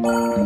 Wow.